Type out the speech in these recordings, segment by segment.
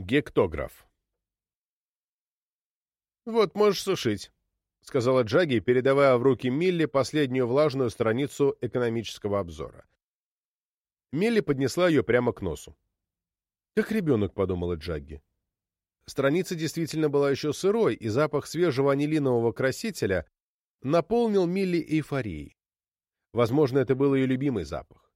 Гектограф. «Вот, можешь сушить», — сказала Джаги, передавая в руки Милли последнюю влажную страницу экономического обзора. Милли поднесла ее прямо к носу. «Как ребенок», — подумала Джагги. Страница действительно была еще сырой, и запах свежего анилинового красителя наполнил Милли эйфорией. Возможно, это был ее любимый запах.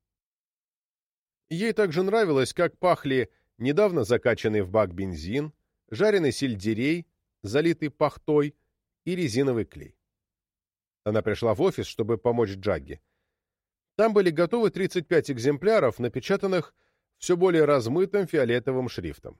Ей также нравилось, как пахли недавно закачанный в бак бензин, жареный сельдерей, залитый пахтой и резиновый клей. Она пришла в офис, чтобы помочь Джагге. Там были готовы 35 экземпляров, напечатанных все более размытым фиолетовым шрифтом.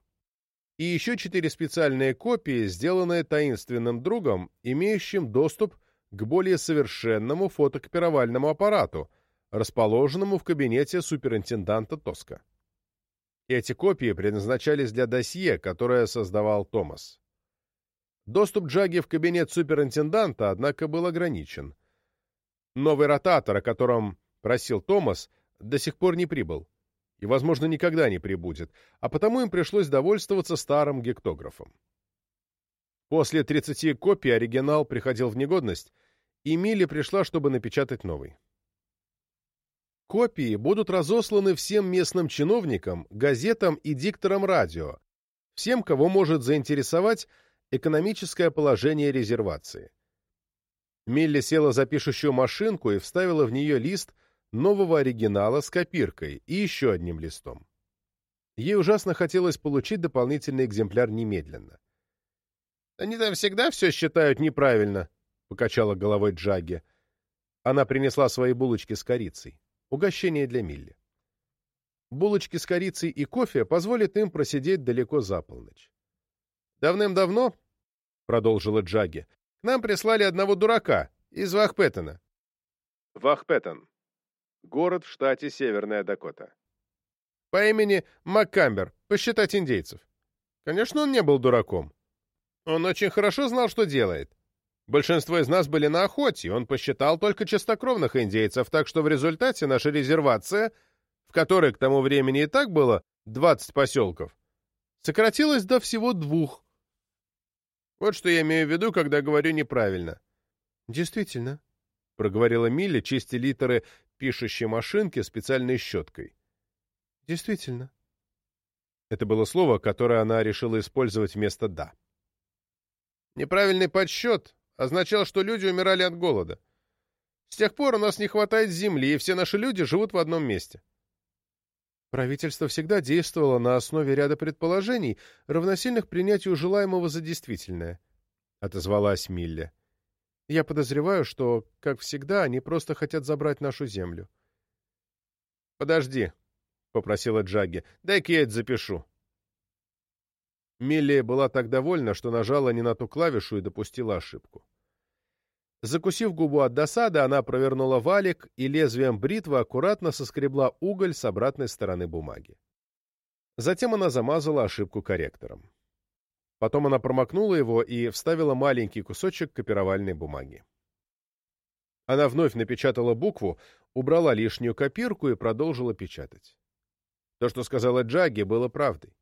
И еще четыре специальные копии, сделанные таинственным другом, имеющим доступ к более совершенному фотокопировальному аппарату, расположенному в кабинете суперинтенданта Тоска. Эти копии предназначались для досье, которое создавал Томас. Доступ Джаги в кабинет суперинтенданта, однако, был ограничен. Новый ротатор, о котором просил Томас, до сих пор не прибыл и, возможно, никогда не прибудет, а потому им пришлось довольствоваться старым гектографом. После 30 копий оригинал приходил в негодность, и Милли пришла, чтобы напечатать новый. Копии будут разосланы всем местным чиновникам, газетам и дикторам радио, всем, кого может заинтересовать экономическое положение резервации. Милли села за пишущую машинку и вставила в нее лист нового оригинала с копиркой и еще одним листом. Ей ужасно хотелось получить дополнительный экземпляр немедленно. «Они там всегда все считают неправильно», — покачала головой Джаги. Она принесла свои булочки с корицей. Угощение для Милли. Булочки с корицей и кофе позволят им просидеть далеко за полночь. «Давным-давно», — продолжила Джаги, — «к нам прислали одного дурака из Вахпеттона». Вахпеттон. Город в штате Северная Дакота. По имени Маккамбер, посчитать индейцев. Конечно, он не был дураком. Он очень хорошо знал, что делает. Большинство из нас были на охоте, он посчитал только чистокровных индейцев, так что в результате наша резервация, в которой к тому времени и так было 20 поселков, сократилась до всего двух. Вот что я имею в виду, когда говорю неправильно. Действительно, — проговорила Милли, чистя литеры пишущей машинки специальной щеткой. Действительно. Это было слово, которое она решила использовать вместо «да». Неправильный подсчет означал, что люди умирали от голода. С тех пор у нас не хватает земли, и все наши люди живут в одном месте. Правительство всегда действовало на основе ряда предположений, равносильных принятию желаемого за действительное, — отозвалась Милля. Я подозреваю, что, как всегда, они просто хотят забрать нашу землю. — Подожди, — попросила Джаги, — дай-ка я это запишу. Милли была так довольна, что нажала не на ту клавишу и допустила ошибку. Закусив губу от досады, она провернула валик и лезвием бритвы аккуратно соскребла уголь с обратной стороны бумаги. Затем она замазала ошибку корректором. Потом она промокнула его и вставила маленький кусочек копировальной бумаги. Она вновь напечатала букву, убрала лишнюю копирку и продолжила печатать. То, что сказала Джаги, было правдой.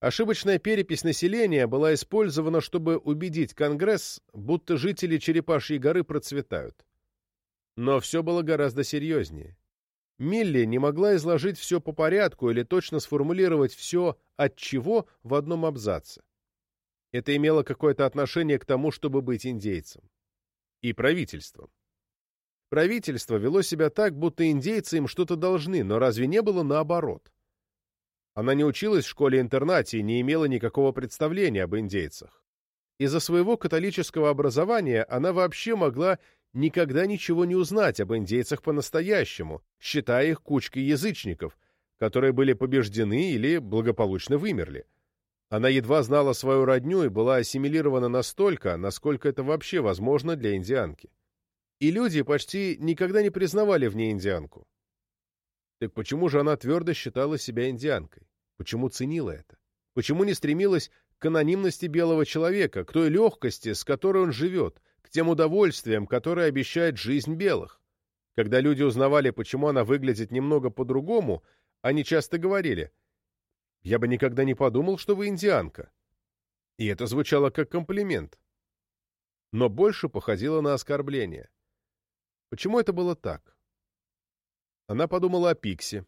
Ошибочная перепись населения была использована, чтобы убедить Конгресс, будто жители Черепашьей горы процветают. Но все было гораздо серьезнее. Милли не могла изложить все по порядку или точно сформулировать все от чего в одном абзаце. Это имело какое-то отношение к тому, чтобы быть индейцем. И правительством. Правительство вело себя так, будто индейцы им что-то должны, но разве не было наоборот? Она не училась в школе-интернате и не имела никакого представления об индейцах. Из-за своего католического образования она вообще могла никогда ничего не узнать об индейцах по-настоящему, считая их кучкой язычников, которые были побеждены или благополучно вымерли. Она едва знала свою родню и была ассимилирована настолько, насколько это вообще возможно для индианки. И люди почти никогда не признавали в ней индианку. Так почему же она твердо считала себя индианкой? Почему ценила это? Почему не стремилась к анонимности белого человека, к той легкости, с которой он живет, к тем удовольствиям, которые обещает жизнь белых? Когда люди узнавали, почему она выглядит немного по-другому, они часто говорили, Я бы никогда не подумал, что вы индианка. И это звучало как комплимент. Но больше походило на оскорбление. Почему это было так? Она подумала о Пикси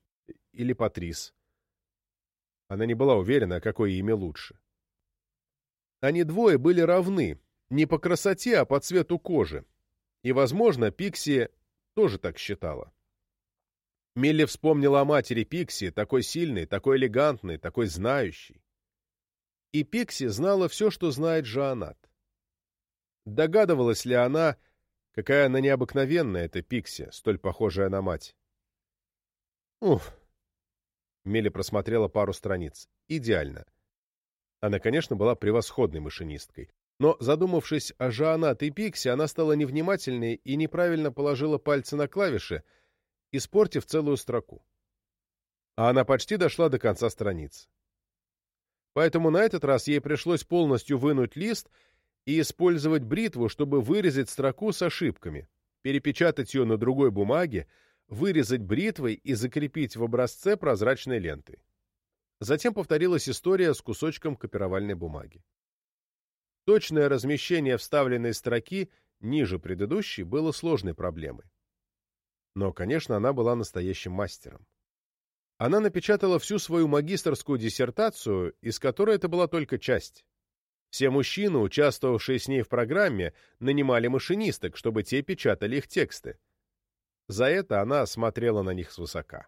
или Патрис. Она не была уверена, какое имя лучше. Они двое были равны, не по красоте, а по цвету кожи. И, возможно, Пикси тоже так считала. Милли вспомнила о матери Пикси, такой сильной, такой элегантной, такой знающей. И Пикси знала все, что знает Жанат. Догадывалась ли она, какая она необыкновенная, эта Пикси, столь похожая на мать? Уф! Милли просмотрела пару страниц. Идеально. Она, конечно, была превосходной машинисткой. Но, задумавшись о Жанат и Пикси, она стала невнимательной и неправильно положила пальцы на клавиши, испортив целую строку. А она почти дошла до конца страницы. Поэтому на этот раз ей пришлось полностью вынуть лист и использовать бритву, чтобы вырезать строку с ошибками, перепечатать ее на другой бумаге, вырезать бритвой и закрепить в образце прозрачной лентой. Затем повторилась история с кусочком копировальной бумаги. Точное размещение вставленной строки ниже предыдущей было сложной проблемой. Но, конечно, она была настоящим мастером. Она напечатала всю свою магистрскую диссертацию, из которой это была только часть. Все мужчины, участвовавшие с ней в программе, нанимали машинисток, чтобы те печатали их тексты. За это она смотрела на них свысока.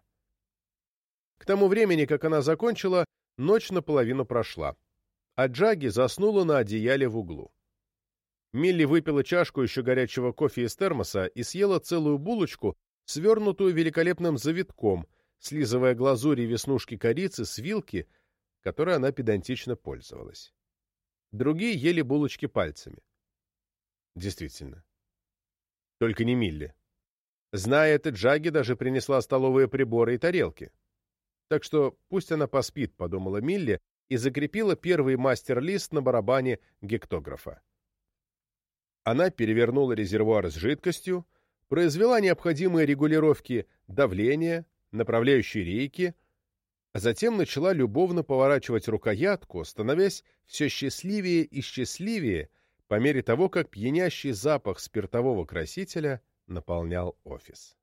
К тому времени, как она закончила, ночь наполовину прошла, а Джаги заснула на одеяле в углу. Милли выпила чашку еще горячего кофе из термоса и съела целую булочку, свернутую великолепным завитком, слизывая глазурь и веснушки корицы с вилки, которой она педантично пользовалась. Другие ели булочки пальцами. Действительно. Только не Милли. Зная это, Джаги даже принесла столовые приборы и тарелки. Так что пусть она поспит, подумала Милли, и закрепила первый мастер-лист на барабане гектографа. Она перевернула резервуар с жидкостью, произвела необходимые регулировки давления, направляющей рейки, а затем начала любовно поворачивать рукоятку, становясь все счастливее и счастливее по мере того, как пьянящий запах спиртового красителя наполнял офис.